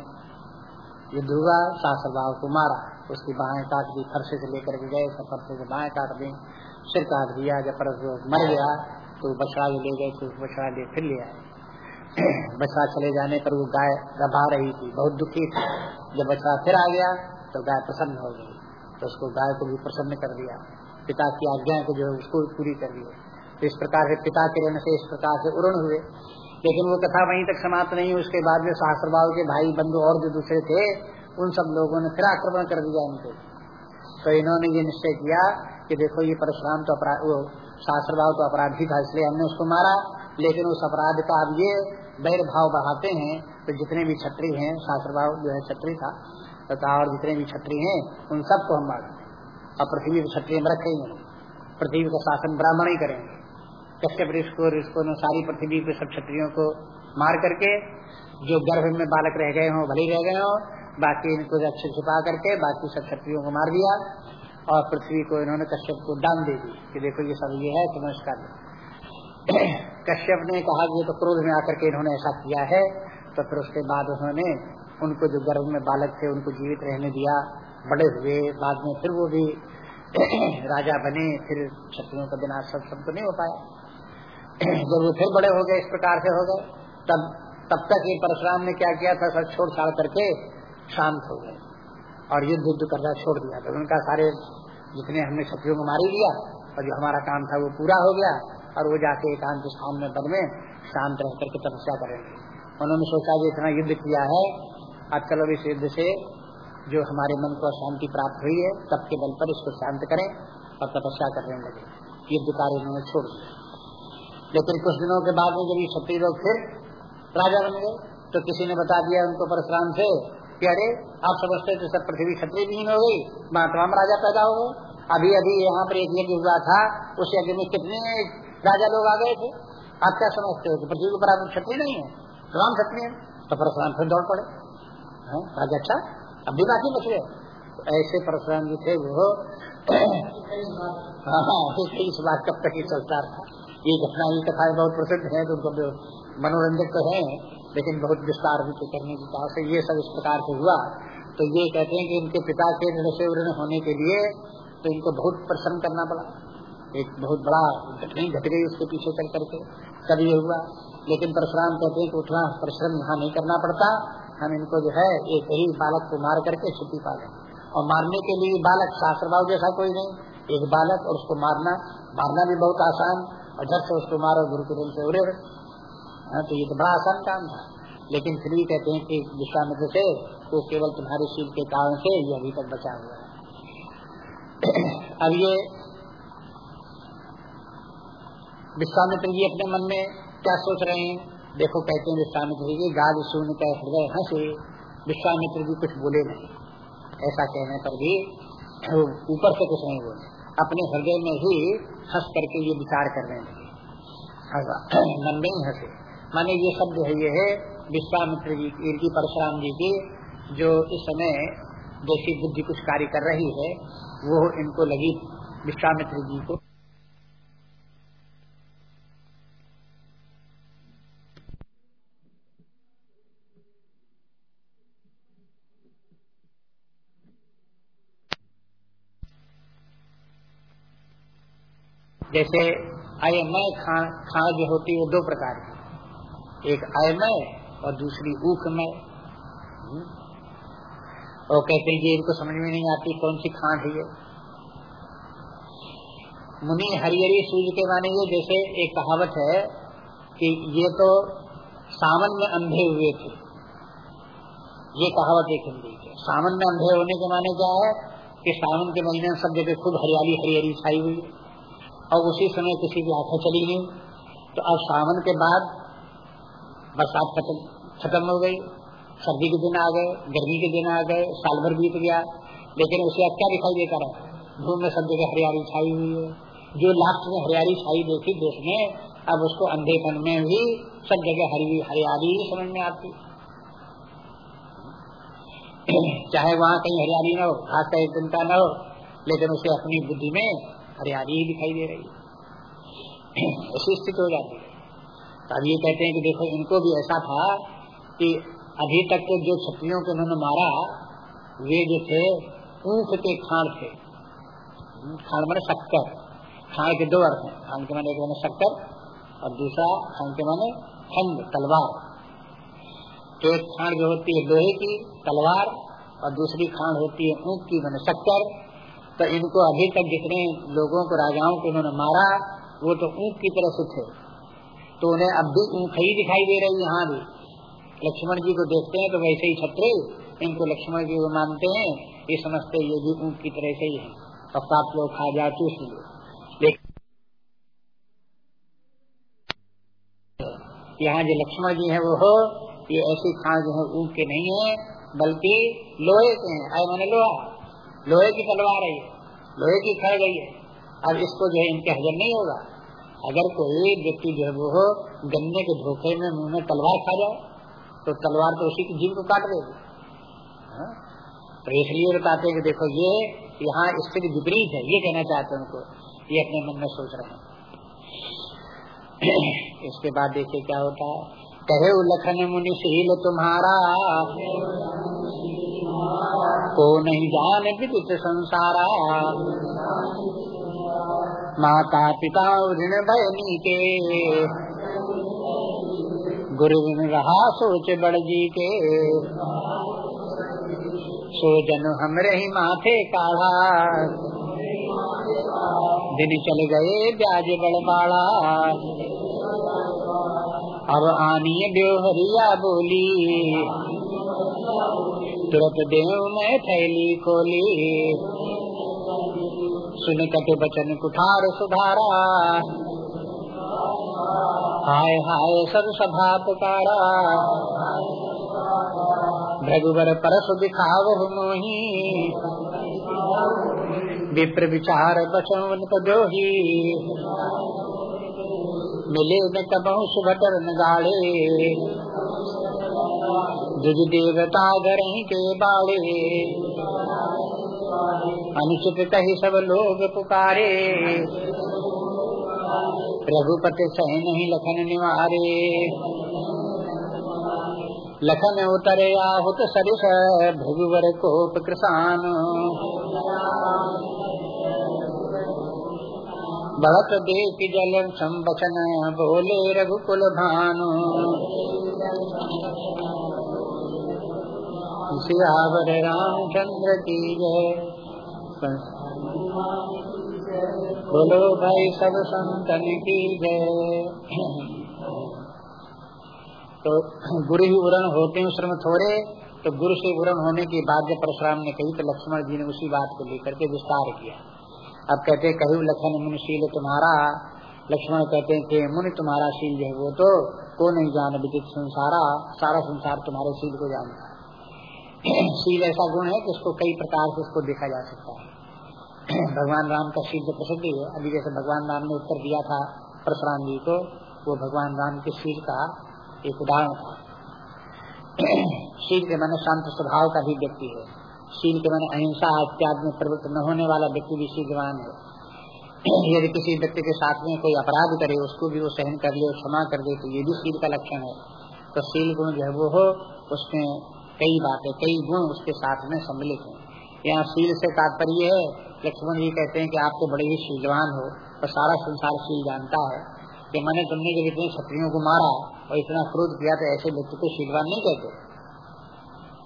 युद्ध हुआ शास्त्र भाव को मारा। उसकी बाहें काट दी, फरसे से लेकर के गए फरसे से बाहें काट दी, सिर काट दिया, जब पर मर गया तो बछड़ा ले गए तो बछड़ा ले फिर ले आए बछड़ा चले जाने पर वो गाय दबा रही थी, बहुत दुखी थी। जब बछड़ा फिर आ गया तो गाय प्रसन्न हो गई तो उसको गाय को भी प्रसन्न कर दिया। पिता की आज्ञा को जो है उसको पूरी कर दी तो इस प्रकार से पिता के रहने से इस प्रकार से उर्ण हुए। लेकिन वो कथा वहीं तक समाप्त नहीं उसके बाद में सहस्रबाव के भाई बंधु और जो दूसरे थे, उन सब लोगों ने फिर आक्रमण कर दिया इनको तो इन्होंने ये निश्चय किया कि देखो, ये परशुराम तो अपराध वो सहस्रभाव तो अपराधी था, इसलिए हमने उसको मारा। लेकिन उस अपराध का अब ये बैर भाव बढ़ाते हैं तो जितने भी छत्री हैं सहस्रभाव जो है छत्री था, तथा और जितने भी छत्री हैं, उन सबको हम मार और पृथ्वी को क्षत्रिय में रखेंगे पृथ्वी का शासन ब्राह्मण ही करेंगे। कश्यप, ऋषको ऋषको ने सारी पृथ्वी पे सब छत्रियों को मार करके, जो गर्भ में बालक रह गए हों, भले रह गए हों, बाकी इनको अच्छे छुपा करके, बाकी सब छत्रियों को मार दिया, और पृथ्वी को इन्होंने कश्यप को दान दे दी कि देखो, ये सब ये है तुम्हें इसका कश्यप ने कहा, ये तो क्रोध में आकर के इन्होंने ऐसा किया है। तो फिर उसके बाद उन्होंने उनको जो गर्भ में बालक थे, उनको जीवित रहने दिया। बड़े हुए, बाद में फिर वो भी राजा बने, फिर क्षत्रियों का बिना सब सब तो नहीं हो पाया। जब वो फिर बड़े हो गए, इस प्रकार से हो गए। तब तब तक ये परशुराम ने क्या किया था? सब छोड़ छाड़ करके शांत हो गए और युद्ध युद्ध करना छोड़ दिया। तो उनका सारे जितने हमने क्षत्रियों को मारी लिया और जो हमारा काम था वो पूरा हो गया। और वो जाके एकांत स्थान में, बन में शांत रह करके तपस्या करेंगे उन्होंने सोचा कि इतना युद्ध किया है अब चलो इस युद्ध से जो हमारे मन को अशांति प्राप्त हुई है, तब के बल पर इसको शांत करें और तपस्या करने लगे। युद्ध कार्य उन्होंने छोड़ दिया। लेकिन कुछ दिनों के बाद में जब ये छत्री लोग फिर राजा बन गए तो किसी ने बता दिया उनको परशुराम से कि अरे, आप समझते थे सब पृथ्वी छत्री विहीन हो गई, महात्मा राजा पैदा हो गए। अभी अभी यहाँ पर एक यज्ञ हुआ था, उस यज्ञ में कितने राजा लोग आ गए थे। आप क्या समझते हो? पृथ्वी पर आप क्षत्रिय नहीं है। राम क्षत्रिय तो परशुराम फिर दौड़ पड़े। राजा अच्छा? अब भी बाकी बच गए। ऐसे परशुराम जी थे वो हाँ, हाँ इस बात कब तक ही चलता था। ये घटना ये कथा बहुत प्रसिद्ध है तो उनको मनोरंजक तो है लेकिन बहुत विस्तार भी करने की कहा ये सब इस प्रकार से हुआ। तो ये कहते हैं कि इनके पिता के ऋण से ऋण होने के लिए तो इनको बहुत परिश्रम करना पड़ा। एक बहुत बड़ा घटना घट गई उसके पीछे चल करके। कभी ये हुआ। लेकिन परशुराम कहते हैं कि उतना परिश्रम यहाँ नहीं करना पड़ता। हम इनको जो है एक ही बालक को मार करके छुट्टी पा लें और मारने के लिए बालक शास्त्र भाव जैसा कोई नहीं। एक बालक और उसको मारना मारना भी बहुत आसान। और झट से उसको मारो गुरु के दिल से उड़े। हाँ, तो ये तो बड़ा आसान काम था। लेकिन फिर भी कहते हैं कि विश्वामित्र से वो केवल तुम्हारे शिव के कारण से ये अभी तक बचा हुआ है। अब ये विश्वामित्र जी अपने मन में क्या सोच रहे हैं? देखो, कहते हैं विश्वामित्र जी गाज सुन का हृदय हंसे। विश्वामित्र जी कुछ बोले नहीं। ऐसा कहने पर भी ऊपर से कुछ नहीं बोले। अपने हृदय में ही हंस करके ये विचार करने लगे। मन में ही हंसे। माने ये शब्द है, ये है विश्वामित्र जी की परशुराम जी की, जो इस समय जैसी बुद्धि कुछ कार्य कर रही है, वो इनको लगी विश्वामित्र जी को। जैसे अयमय खान जो होती है दो प्रकार की एक अयमय और दूसरी ऊखमय। हम्म। और कहते हैं इनको समझ में नहीं आती कौन सी खान है ये। मुनि हरिहरी सूर्य के माने ये जैसे एक कहावत है कि ये तो सावन में अंधे हुए थे। ये कहावत एक हिंदी के सावन में अंधे होने के माने क्या है कि सावन के महीने में सब जगह खूब हरियाली हरियाली छाई हुई है। और उसी समय किसी की आँखें चली गई। तो अब सावन के बाद बरसात खत्म हो गई। सर्दी के दिन आ गए, गर्मी के दिन आ गए, साल भर बीत गया। लेकिन उसे अब क्या दिखाई देता रहा? धूप में सब जगह हरियाली छाई हुई है। जो लास्ट में हरियाली छाई देखी देश में अब उसको अंधेपन में भी सब जगह हरी, हरियाली समझ में आती। चाहे वहाँ कहीं हरियाली न हो, घास का एक का न हो, लेकिन उसे अपनी बुद्धि में हरियाली ही दिखाई दे रही है। ऐसी स्थिति हो जाती है। तो अब ये कहते हैं कि देखो, इनको भी ऐसा था कि अभी तक तो जो छत्रियों को उन्होंने मारा, वे जो थे, ऊख के खाण थे। खाण मैंने शक्कर। खाण के दो अर्थ हैं। खाड़ के माने एक मैंने शक्कर, और दूसरा खाड़ के माने खंड, तलवार। तो एक खाण जो होती है लोहे की, तलवार, और दूसरी खाण होती है ऊख की, मैंने शक्कर। तो इनको अभी तक जितने लोगों को, राजाओं को उन्होंने मारा, वो तो ऊँट की तरह से थे तो उन्हें अब भी ऊँट ही दिखाई दे रही यहाँ भी। लक्ष्मण जी को देखते हैं तो वैसे ही छत्र, इनको लक्ष्मण जी को मानते हैं, ये समझते ये भी ऊँट की तरह से ही है। और सात लोग खा जाते इसलिए। यहाँ जो लक्ष्मण जी है वो हो, ये ऐसी खान जो है, ऊँट के नहीं है, बल्कि लोहे के हैं। आए मैंने लोहा। लोहे की तलवार है लोहे की खड़ गई है। अब इसको जो है इनके नहीं होगा। अगर कोई व्यक्ति जो है वो गन्ने के धोखे में, मुँह में तलवार खा जाए तो तलवार तो उसी की जीव को काट देगी। हाँ? तो इसलिए बताते हैं कि देखो ये, यहाँ स्थिति विपरीत है। ये कहना चाहते हैं उनको, ये अपने मन में सोच रहे हैं। इसके बाद देखिए क्या होता है। कहे लखन मुनि शील तुम्हारा। को नहीं जान विदित संसारा। माता पिता ऋण बहनी के। गुरु रहा सोच बड़ जी के। सो जन हमरे ही माथे काढ़ा। दिन चल गए ब्याज बड़बाड़ा अब आनी ब्योहरिया बोली। तुरंत देव में थैली खोली। सुन कटे बचन कुठार सुधारा। हाय हाय सब सभा पुकारा। भगवर परस दिखाव मोही। विप्र विचार बचन जो ही मिले न कबहू सुभटर गाड़े। जुज देवता गरही के बाड़े अनुचित कही सब लोग पुकारे। रघुपति सह नहीं लखन निवारे। लखन उतरे आहुत सरिस, भगुवर कोप कृषान भरत देख जल संबचन बोले रघुकुल भानु सियावर रामचंद्र की जय। बोलो भाई सब संतन की जय। तो गुरु ही उरण होते हैं श्रम थोड़े तो गुरु से उरण होने की बात जब परशुराम ने कही तो लक्ष्मण जी ने उसी बात को लेकर के विस्तार किया। अब कहते कहू लखन मुनिशील तुम्हारा। लक्ष्मण कहते हैं कि, मुनि तुम्हारा शील है वो तो को नहीं जान, विदित संसारा, सारा संसार तुम्हारे शील को जानता है शील ऐसा गुण है कि उसको कई प्रकार से उसको देखा जा सकता है। भगवान राम का शील तो प्रसिद्ध है अभी जैसे भगवान राम ने उत्तर दिया था परशुराम जी को, वो भगवान राम के शील का एक उदाहरण था। शील के मन शांत स्वभाव का भी व्यक्ति है। शील के मैंने अहिंसा इत्यादि में प्रवृत्त न होने वाला व्यक्ति भी शीलवान है। यदि किसी व्यक्ति के साथ में कोई अपराध करे, उसको भी वो सहन कर ले क्षमा कर दे तो ये भी शील का लक्षण है। तो शील गुण जो है वो हो, उसमें कई बातें, कई गुण उसके साथ में सम्मिलित हैं। यहाँ शील से तात्पर्य है, लक्ष्मण जी कहते हैं कि आप तो बड़े ही शीलवान हो और सारा संसार शील जानता है कि मैंने तुमने जब इतने क्षत्रियों को मारा और इतना क्रोध किया तो ऐसे व्यक्ति को शीलवान नहीं कहते।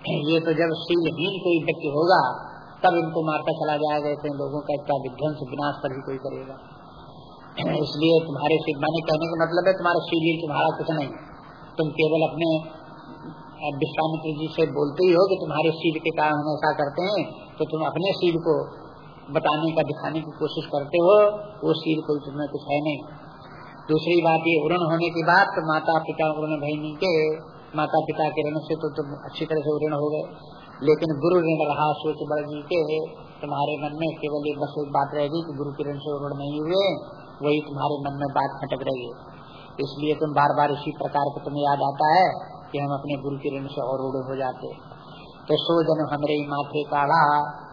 ये तो जब शीलहीन कोई व्यक्ति होगा, तब इनको मारता चला जाएगा ऐसे लोगों का क्या विध्वंस विनाश पर भी कोई करेगा। इसलिए तुम्हारे शील माने कहने का मतलब है, तुम्हारा शील तुम्हारा कुछ नहीं। तुम केवल अपने विश्वामित्र जी से बोलते ही हो कि तुम्हारे शील के कारण हम ऐसा करते हैं तो तुम अपने शील को बताने का, दिखाने की कोशिश करते हो, वो शील कोई तुम्हें कुछ है नहीं। दूसरी बात ये, उड़न होने की बात तो माता पिता उड़न भयनी के माता पिता के ऋण से तो तुम अच्छी तरह से ऋण हो गए। लेकिन गुरु ऋण रहा, सोच बड़ जी के, तुम्हारे मन में केवल एक बस एक बात रहेगी कि गुरु के ऋण से उड़ नहीं हुए, वही तुम्हारे मन में बात खटक रही है। इसलिए तुम बार बार इसी प्रकार को तुम्हें याद आता है कि हम अपने गुरु के ऋण से और उड़े हो जाते। तो सो जन हमारे माथे काढ़ा,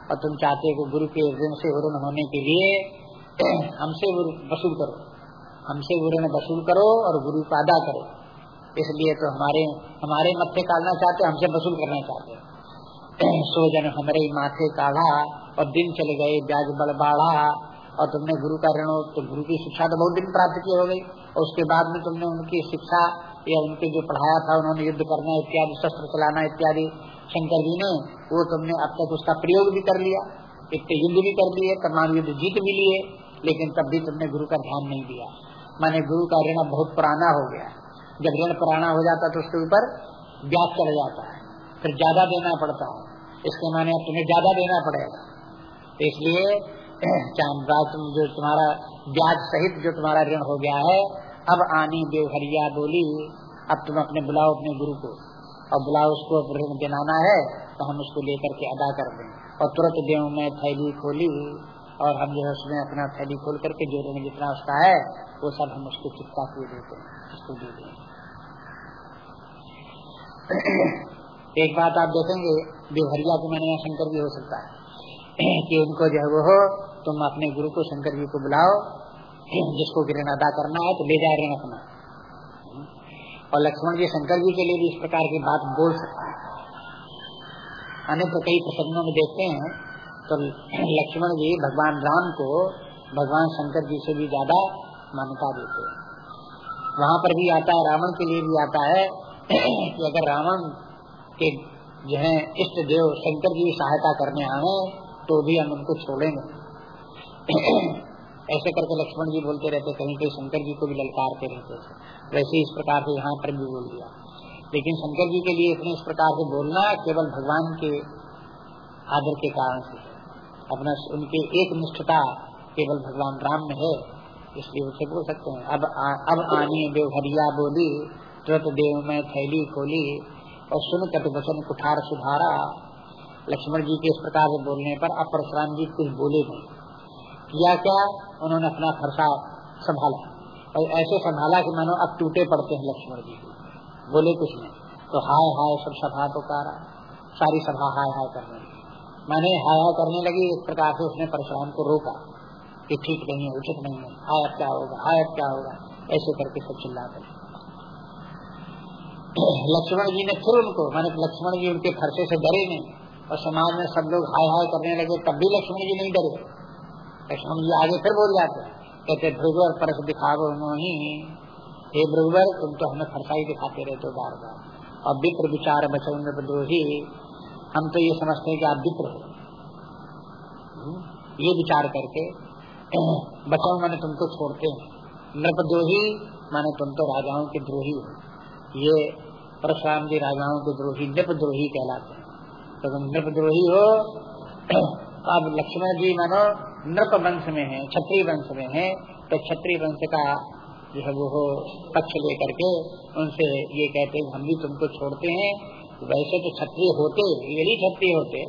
और तुम चाहते हो गुरु के ऋण से ऋण होने के लिए हमसे वसूल करो। हमसे ऋण वसूल करो और गुरु का अदा करो। इसलिए तो हमारे हमारे मत्थे काटना चाहते हमसे वसूल करना चाहते सो जन हमारे माथे काढ़ा और दिन चले गए, ब्याज बड़ बाढ़ा और तुमने गुरु का ऋण तो गुरु की शिक्षा तो बहुत दिन प्राप्त की हो गई। और उसके बाद में तुमने उनकी शिक्षा या उनके जो पढ़ाया था, उन्होंने युद्ध करना इत्यादि, शस्त्र चलाना इत्यादि, शंकर जी ने, वो तुमने अब तक उसका प्रयोग भी कर लिया इतने युद्ध भी कर लिए, परमाणु युद्ध जीत भी लिए, लेकिन तब भी तुमने गुरु का ध्यान नहीं दिया। माने गुरु का ऋण बहुत पुराना हो गया। जब ऋण पुराना हो जाता तो उसके ऊपर ब्याज चढ़ जाता है। फिर ज़्यादा देना पड़ता है। इसके माने तुम्हें ज़्यादा देना पड़ेगा। इसलिए जो तुम्हारा ब्याज सहित जो तुम्हारा ऋण हो गया है, अब आनी बेवहरिया बोली, अब तुम अपने बुलाओ अपने गुरु को। और बुलाओ उसको ऋण दिलाना है तो हम उसको लेकर के अदा कर दें। और तुरंत देव में थैली खोली, और हम जो है उसमें अपना थैली खोल करके जो ऋण जितना उसका है, वो सब हम उसको चिपका के देते हैं, उसको दे दें एक बात आप देखेंगे देवहरिया के मैंने शंकर भी हो सकता है। कि उनको जो है वो तुम अपने गुरु को शंकर जी को बुलाओ, जिसको ऋण अदा करना है तो ले जाए ऋण अपना। और लक्ष्मण जी शंकर जी के लिए भी इस प्रकार की बात बोल सकते हैं। अन्य तो कई प्रसंगों में देखते हैं तो लक्ष्मण जी भगवान राम को भगवान शंकर जी से भी ज़्यादा मान्यता देते हैं। वहाँ पर भी आता है, रावण के लिए भी आता है कि अगर रावण के जो है इष्ट देव शंकर जी सहायता करने आए तो भी हम उनको छोड़ेंगे। ऐसे करके लक्ष्मण जी बोलते रहते कहीं कहीं शंकर जी को भी ललकारते रहते थे। वैसे इस प्रकार से यहाँ पर भी बोल दिया। लेकिन शंकर जी के लिए इतने इस प्रकार से बोलना केवल भगवान के आदर के कारण से अपना उनके एक निष्ठता केवल भगवान राम में है इसलिए उसे बोल सकते हैं। अब आ, अब आनी देवहरिया बोली तुरंत देव में थैली खोली और सुन कट वचन कुठार सुधारा। लक्ष्मण जी के इस प्रकार से बोलने पर अब परशुराम जी कुछ बोले नहीं। किया क्या? उन्होंने अपना खर्चा संभाला। और ऐसे संभाला कि मानो अब टूटे पड़ते हैं लक्ष्मण जी। बोले कुछ नहीं। तो हाय हाय सब सभा तो कारा। सारी सभा हाय हाय करने लगी। माने हाय हाय करने लगी, इस प्रकार से उसने परशुराम को रोका कि ठीक नहीं है, उचित नहीं है। हाय अब क्या होगा? हाय अब क्या होगा? ऐसे करके सब चिल्ला चिल्लाते लक्ष्मण जी ने फिर उनको, मैंने लक्ष्मण जी उनके खर्चे से डरे नहीं, और समाज में सब लोग हाय हाय करने लगे, तब भी लक्ष्मण जी नहीं डरे। लक्ष्मण जी आगे फिर बोल जाते कहते भृगुवर, परस दिखावो मोही। हे भृगुवर, तुम तो हमें फरसाई दिखाते रहते हो बार बार और विप्र विचार बचो नृपद्रोही हम तो ये समझते हैं कि आप विप्र हो। ये विचार करके बचाओ मैंने तुमको छोड़ते हैं। नृपद्रोही, माने तुम तो राजाओं के द्रोही हो। ये परशुराम जी राजाओं के द्रोही, नृपद्रोही कहलाते हैं। तो तुम नृपद्रोही हो अब लक्ष्मण जी मानो नृप वंश में है छत्री वंश में है तो छत्री वंश का जो है वो पक्ष लेकर के उनसे ये कहते हैं, हम भी तुमको छोड़ते हैं। वैसे तो क्षत्रिय होते यदि क्षत्रिय होते,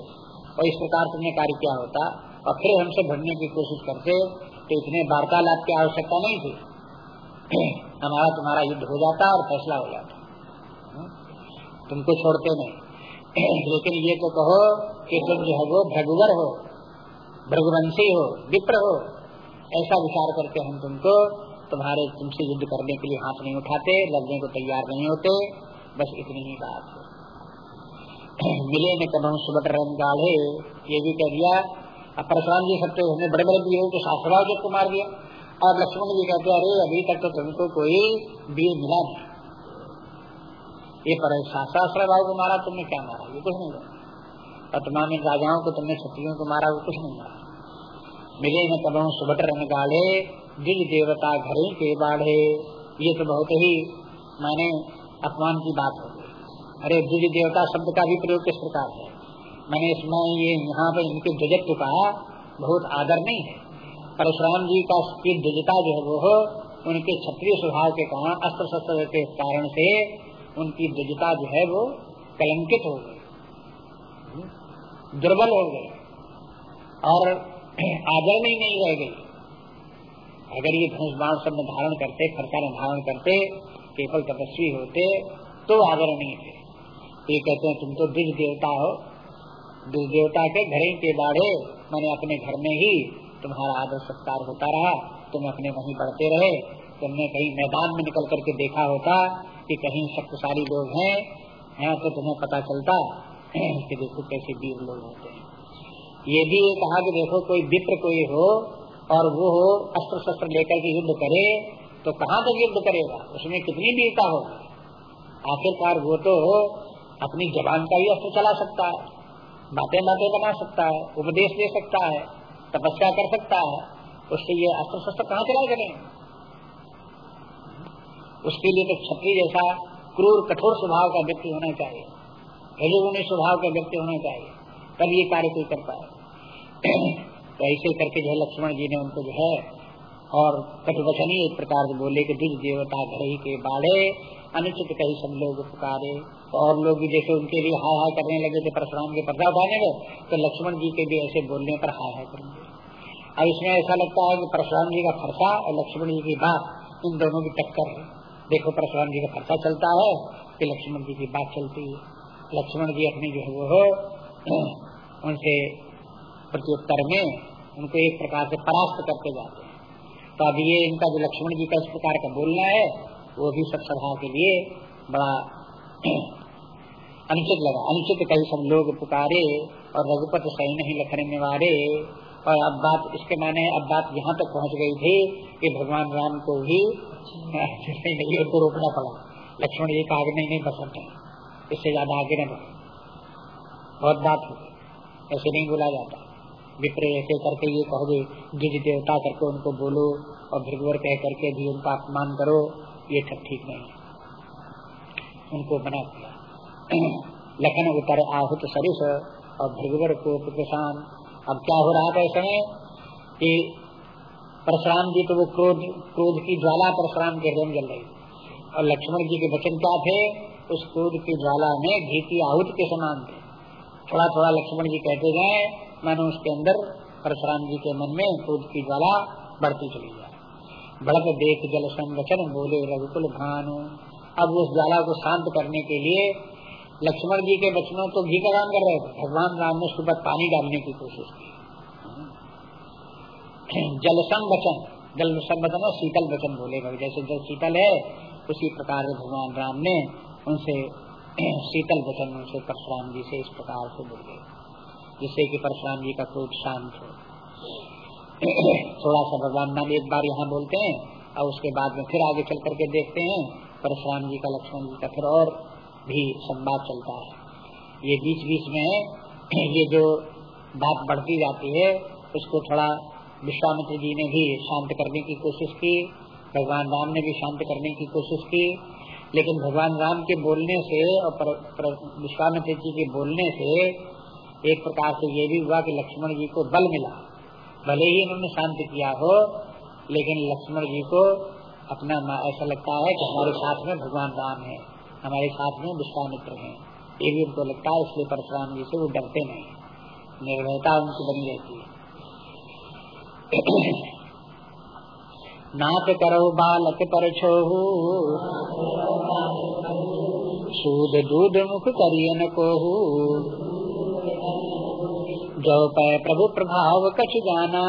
और इस प्रकार तुमने कार्य किया होता। और फिर हमसे भरने की कोशिश करते तो इतने वार्तालाप की आवश्यकता नहीं थी। हमारा तुम्हारा युद्ध हो जाता और फैसला हो जाता। तुमको छोड़ते नहीं। लेकिन ये तो कहो कि तुम जो है वो भगवर हो भृगवंशी हो, विप्र हो, ऐसा विचार करके हम तुमको। तुम्हारे, तुमसे युद्ध करने के लिए हाथ नहीं उठाते, लड़ने को तैयार नहीं होते, बस इतनी ही बात है। मिले न कदम रंग गाढ़े, ये भी कह दिया, अब परशुराम जी सबसे हमने बड़े बड़े वीरों को शास्त्राव को मार दिया। और लक्ष्मण जी कहते अरे, अभी तक तो तुमको कोई वीर मिला नहीं। ये पर शास्त्र भाव को मारा, तुमने क्या मारा? ये कुछ नहीं मारा पटना में राजाओं को तुमने, क्षत्रियों को मारा, वो कुछ नहीं मारा मिले न कब सुबट रंग गाढ़े दिल देवता घरे के बाढ़े। ये तो बहुत ही माने अपमान की बात हो गई। अरे द्विज देवता शब्द का भी प्रयोग किस प्रकार है? मैंने इसमें ये यहाँ पे इनके द्विजत्व का बहुत आदर नहीं है। परशुराम जी का द्विजता जो है वो उनके क्षत्रिय स्वभाव के कारण, अस्त्र शस्त्र के कारण से उनकी द्विजता जो है वो कलंकित हो गई, दुर्बल हो गए और आदर में नहीं रह गई। अगर ये धनुष बाण सब धारण करते, खर्चा में धारण करते, केवल तपस्वी होते तो नहीं थे। ये कहते हैं, तुम तो द्विज देवता हो। द्विज देवता के घर के बाढ़े, मैंने अपने घर में ही तुम्हारा आदर सत्कार होता रहा। तुम अपने वहीं बढ़ते रहे। तुमने कहीं मैदान में निकल करके देखा होता कि कहीं शक्तिशाली लोग हैं, यहाँ तो तुम्हें पता चलता कि देखो कैसे वीर लोग होते हैं। ये भी ये कहा कि देखो कोई विप्र कोई हो और वो हो अस्त्र शस्त्र लेकर के युद्ध करे तो कहाँ तक युद्ध करेगा? उसमें कितनी वीरता होगी आखिरकार वो तो अपनी जबान का ही अस्त्र चला सकता है, बातें बातें बना सकता है, उपदेश दे सकता है, तपस्या कर सकता है, उससे ये अस्त्र शस्त्र कहाँ चला करें? उसके लिए तो छत्री जैसा क्रूर, कठोर स्वभाव का व्यक्ति होना चाहिए। रजोगुणी स्वभाव का व्यक्ति होना चाहिए। तब ये कार्य कोई कर पाए। तो ऐसे करके जो है लक्ष्मण जी ने उनको जो है, और कटवचनी एक प्रकार से बोले कि दिज देवता घर के बाड़े अनुचित कही सब लोग पुकारे। तो और लोग भी जैसे उनके लिए हाय हाय करने लगे थे परशुराम के पर्दा उठाने में तो लक्ष्मण जी के भी ऐसे बोलने पर हाय हाय करेंगे। अब इसमें ऐसा लगता है कि परशुराम जी का फरसा और लक्ष्मण जी की बात इन दोनों की टक्कर है। देखो परशुराम जी का फरसा चलता है कि लक्ष्मण जी की बात चलती है। लक्ष्मण जी अपने जो है वो हो, उनसे प्रत्युत्तर में उनको एक प्रकार से परास्त करते जाते हैं। तो अब ये इनका जो लक्ष्मण जी का इस प्रकार का बोलना है, वो भी सब सभा के लिए बड़ा अनुचित लगा। अनुचित कहीं सब लोग पुकारे और रघुपत सही नहीं लखने निवारे और अब बात, इसके माने अब बात यहाँ तक पहुँच गई थी कि भगवान राम को भी नहीं को रोकना पड़ा। लक्ष्मण जी का आगे नहीं, नहीं बसंत इससे ज़्यादा आगे न बढ़े। बहुत बात हो। ऐसे नहीं बोला जाता। विप्र ऐसे करके ये कहोगे जिज देवता करके उनको बोलो और भृगवर कह करके भी उनका अपमान करो ये सब ठीक नहीं उनको बना दिया लखन उतर आहुत सरिस और भृगवर को किसान अब क्या हो रहा था इस समय कि परशुराम जी तो वो क्रोध क्रोध की ज्वाला परशुराम के हृदय जल रही और लक्ष्मण जी के वचन क्या थे? उस क्रोध की ज्वाला में घी की आहुत के समान थे। थोड़ा थोड़ा लक्ष्मण जी कहते गए, मैंने उसके अंदर परशुराम जी के मन में क्रोध की ज्वाला बढ़ती चली जाए बढ़त देख जल संरचन बोले रघुकुल भानु। अब उस ज्वाला को शांत करने के लिए लक्ष्मण जी के बचनों तो घी का काम कर रहे थे। भगवान राम ने उसके पानी डालने की कोशिश की। जल संवचन जल संवचन शीतल वचन बोले जैसे जल शीतल है, उसी प्रकार भगवान राम ने उनसे शीतल वचन, उनसे परशुराम जी से इस प्रकार से बोल। जिससे कि परशुराम जी का क्रोध शांत हो। थोड़ा सा भगवान नाम एक बार यहाँ बोलते हैं, और उसके बाद में फिर आगे चल करके देखते हैं, परशुराम जी का, लक्ष्मण जी का फिर और भी संवाद चलता है। ये बीच बीच में ये जो बात बढ़ती जाती है, उसको थोड़ा विश्वामित्र जी ने भी शांत करने की कोशिश की, भगवान राम ने भी शांत करने की कोशिश की, लेकिन भगवान राम के बोलने से और विश्वामित्र जी के बोलने से एक प्रकार से ये भी हुआ कि लक्ष्मण जी को बल मिला। भले ही उन्होंने शांत किया हो, लेकिन लक्ष्मण जी को अपना ऐसा लगता है कि हमारे साथ में भगवान राम है, हमारे साथ में विश्वामित्र हैं। ये भी उनको लगता है, इसलिए परशुराम जी से वो डरते नहीं। निर्भयता उनकी बनी रहती है। नाथ करो बालक पर छोहू सूद दूध मुख करियन जो पै प्रभु प्रभाव कछ जाना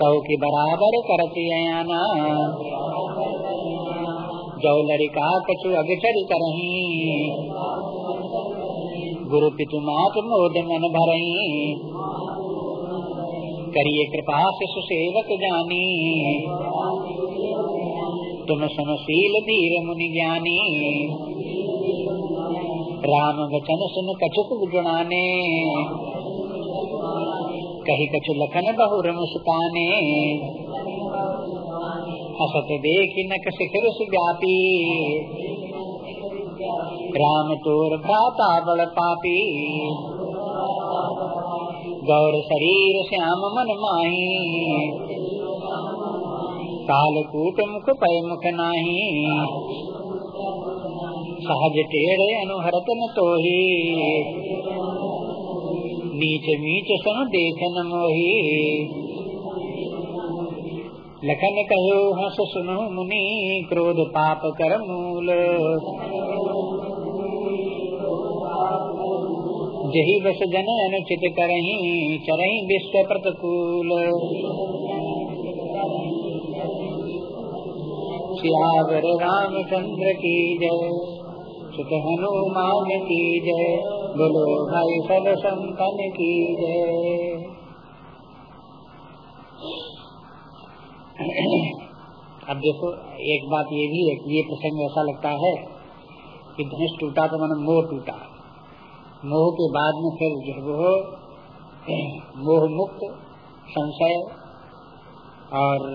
तो की बराबर करती आना। जो लड़िका कछु अगचर करही, गुरु पितु मात मोद मन भरही। करिए कृपा से सुसेवक जानी। तुम समशील धीर मुनि ज्ञानी। राम वचन सुन कछुक गुणाने। कही कछु लखन बहुर मुस्काने। हसत देख नक शिखर सुव्यापी। राम तोर भ्राता बड़ पापी। गौर शरीर श्याम मन माही। कालकूट मुख पय मुख नाही। सहज टेढ़े अनुहरत न तो ही नीच मीच सुन देखन मोही। लखन कहो हस सुनो मुनि, क्रोध पाप कर मूल। जही बस जन अनुचित करही, चरही विश्व प्रतिकूल। सियावर रामचंद्र की जय, सुत हनुमान की जय, बोलो भाई सब संतन की जय। अब देखो, एक बात ये भी है कि ये प्रसंग ऐसा लगता है कि धनुष टूटा तो मन मोह टूटा। मोह के बाद में फिर जो वो मोह मुक्त संशय और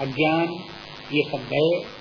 अज्ञान, ये सब गए।